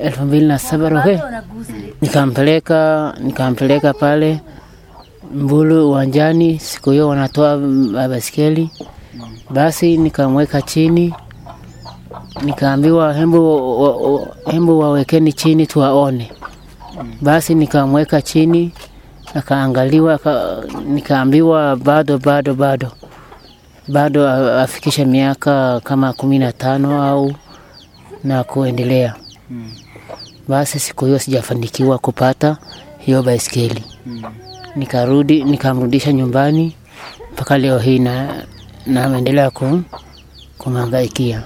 elfu mbili na saba roke nikampeleka nikampeleka pale Mbulu uwanjani. Siku hiyo wanatoa baskeli, basi nikamweka chini, nikaambiwa hembu, hembu wawekeni chini tuwaone. Basi nikamweka chini, akaangaliwa, nikaambiwa bado bado bado bado afikishe miaka kama kumi na tano au na kuendelea. Basi siku hiyo sijafanikiwa kupata hiyo baiskeli, nikarudi nikamrudisha nyumbani mpaka leo hii na naendelea ku, kumhangaikia.